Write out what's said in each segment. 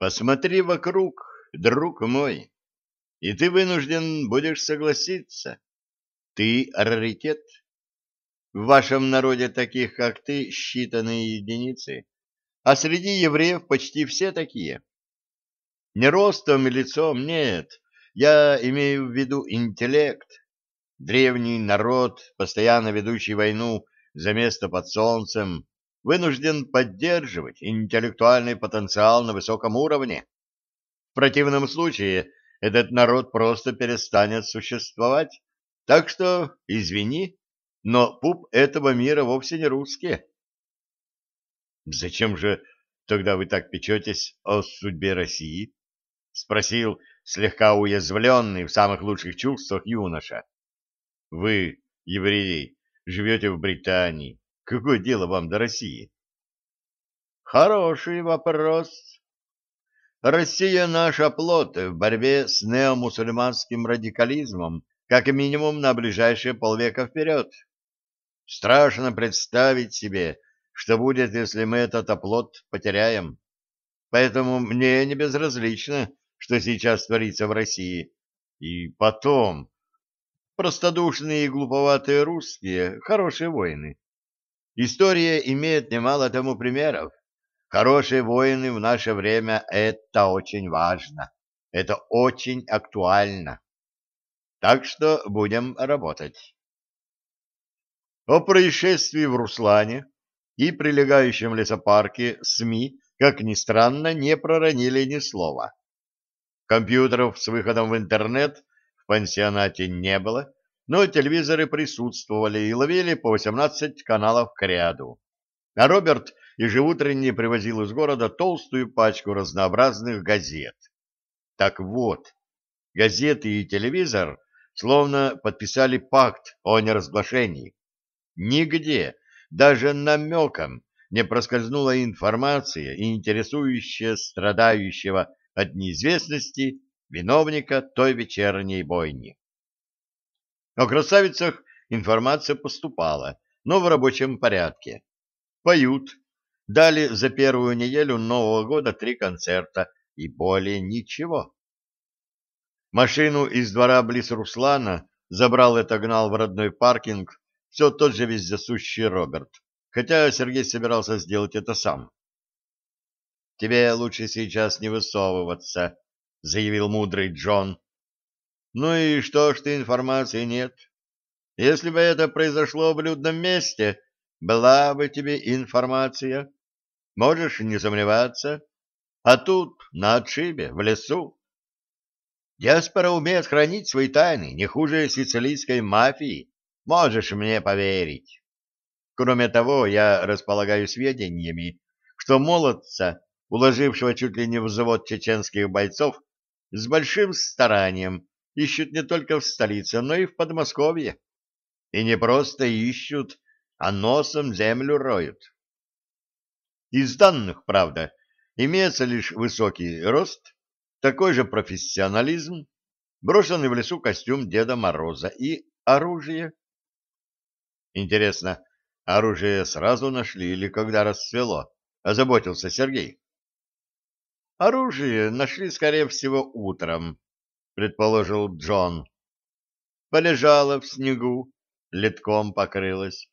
Посмотри вокруг, друг мой, и ты вынужден будешь согласиться. Ты раритет. В вашем народе таких, как ты, считанные единицы, а среди евреев почти все такие. Не ростом и лицом, нет, я имею в виду интеллект. Древний народ, постоянно ведущий войну за место под солнцем, вынужден поддерживать интеллектуальный потенциал на высоком уровне. В противном случае этот народ просто перестанет существовать. Так что, извини, но пуп этого мира вовсе не русские. Зачем же тогда вы так печетесь о судьбе России? Спросил слегка уязвленный в самых лучших чувствах юноша. Вы, евреи, живете в Британии. Какое дело вам до России? Хороший вопрос. Россия наш оплот в борьбе с неомусульманским радикализмом, как минимум на ближайшие полвека вперед. Страшно представить себе, что будет, если мы этот оплот потеряем. Поэтому мне не безразлично, что сейчас творится в России. И потом, простодушные и глуповатые русские — хорошие воины. История имеет немало тому примеров. Хорошие воины в наше время — это очень важно. Это очень актуально. Так что будем работать. О происшествии в Руслане и прилегающем лесопарке СМИ, как ни странно, не проронили ни слова. Компьютеров с выходом в интернет в пансионате не было, но телевизоры присутствовали и ловили по 18 каналов к ряду. А Роберт ежеутренне привозил из города толстую пачку разнообразных газет. Так вот, газеты и телевизор словно подписали пакт о неразглашении. Нигде, даже намеком, не проскользнула информация, интересующая страдающего от неизвестности виновника той вечерней бойни. О красавицах информация поступала, но в рабочем порядке. Поют, Дали за первую неделю Нового года три концерта и более ничего. Машину из двора близ Руслана забрал и отогнал в родной паркинг все тот же вездесущий Роберт, хотя Сергей собирался сделать это сам. «Тебе лучше сейчас не высовываться», — заявил мудрый Джон. «Ну и что ж ты информации нет? Если бы это произошло в людном месте, была бы тебе информация». Можешь не сомневаться. А тут, на отшибе, в лесу. Диаспора умеет хранить свои тайны не хуже сицилийской мафии. Можешь мне поверить. Кроме того, я располагаю сведениями, что молодца, уложившего чуть ли не в завод чеченских бойцов, с большим старанием ищут не только в столице, но и в Подмосковье. И не просто ищут, а носом землю роют. Из данных, правда, имеется лишь высокий рост, такой же профессионализм, брошенный в лесу костюм Деда Мороза и оружие. Интересно, оружие сразу нашли или когда расцвело? Озаботился Сергей. Оружие нашли, скорее всего, утром, предположил Джон. Полежало в снегу, литком покрылось.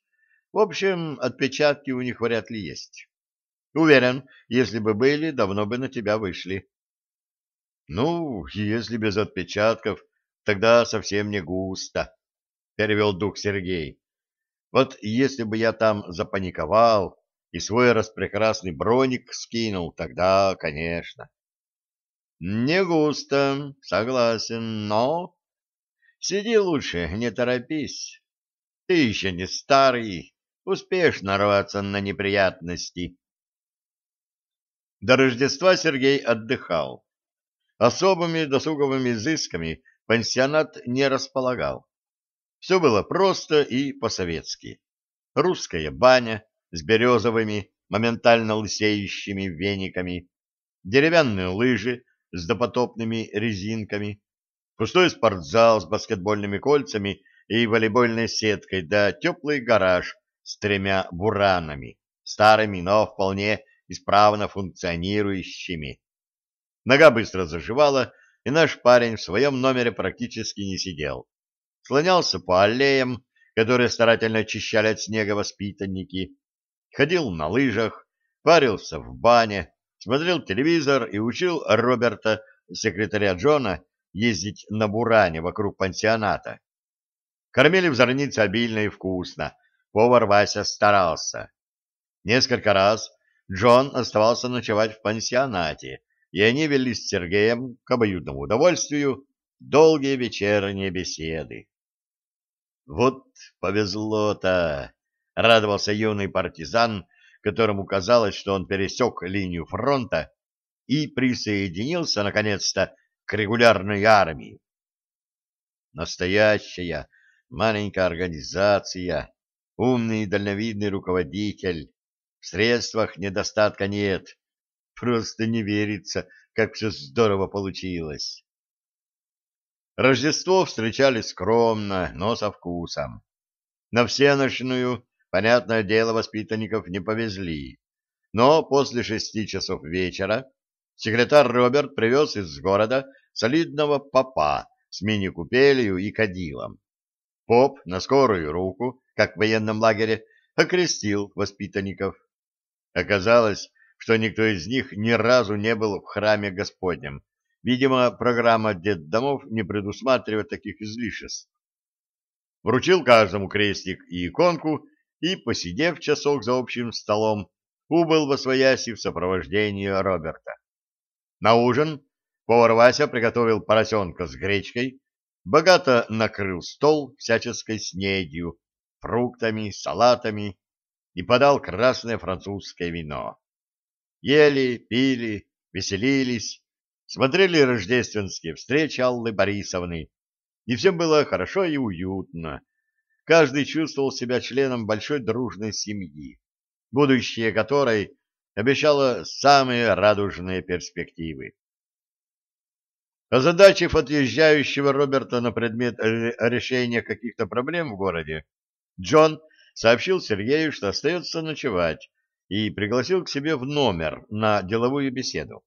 В общем, отпечатки у них вряд ли есть. Уверен, если бы были, давно бы на тебя вышли. Ну, если без отпечатков, тогда совсем не густо, перевел дух Сергей. Вот если бы я там запаниковал и свой распрекрасный броник скинул, тогда, конечно. Не густо, согласен, но... Сиди лучше, не торопись. Ты еще не старый, успеешь нарваться на неприятности. До Рождества Сергей отдыхал. Особыми досуговыми изысками пансионат не располагал. Все было просто и по-советски. Русская баня с березовыми, моментально лысеющими вениками, деревянные лыжи с допотопными резинками, пустой спортзал с баскетбольными кольцами и волейбольной сеткой, да теплый гараж с тремя буранами, старыми, но вполне исправно функционирующими. Нога быстро заживала, и наш парень в своем номере практически не сидел. Слонялся по аллеям, которые старательно очищали от снега воспитанники, ходил на лыжах, парился в бане, смотрел телевизор и учил Роберта, секретаря Джона, ездить на буране вокруг пансионата. Кормили в зорнице обильно и вкусно. Повар Вася старался. Несколько раз Джон оставался ночевать в пансионате, и они вели с Сергеем к обоюдному удовольствию долгие вечерние беседы. «Вот повезло-то!» — радовался юный партизан, которому казалось, что он пересек линию фронта и присоединился, наконец-то, к регулярной армии. Настоящая маленькая организация, умный и дальновидный руководитель. В средствах недостатка нет. Просто не верится, как все здорово получилось. Рождество встречали скромно, но со вкусом. На всеночную, понятное дело, воспитанников не повезли. Но после шести часов вечера секретарь Роберт привез из города солидного попа с мини-купелью и кадилом. Поп на скорую руку, как в военном лагере, окрестил воспитанников. Оказалось, что никто из них ни разу не был в храме Господнем. Видимо, программа детдомов не предусматривает таких излишеств. Вручил каждому крестик и иконку и, посидев часок за общим столом, убыл во свояси в сопровождении Роберта. На ужин повар Вася приготовил поросенка с гречкой, богато накрыл стол всяческой снедью, фруктами, салатами и подал красное французское вино. Ели, пили, веселились, смотрели рождественские встречи Аллы Борисовны, и всем было хорошо и уютно. Каждый чувствовал себя членом большой дружной семьи, будущее которой обещало самые радужные перспективы. Озадачив отъезжающего Роберта на предмет решения каких-то проблем в городе, Джон сообщил Сергею, что остается ночевать, и пригласил к себе в номер на деловую беседу.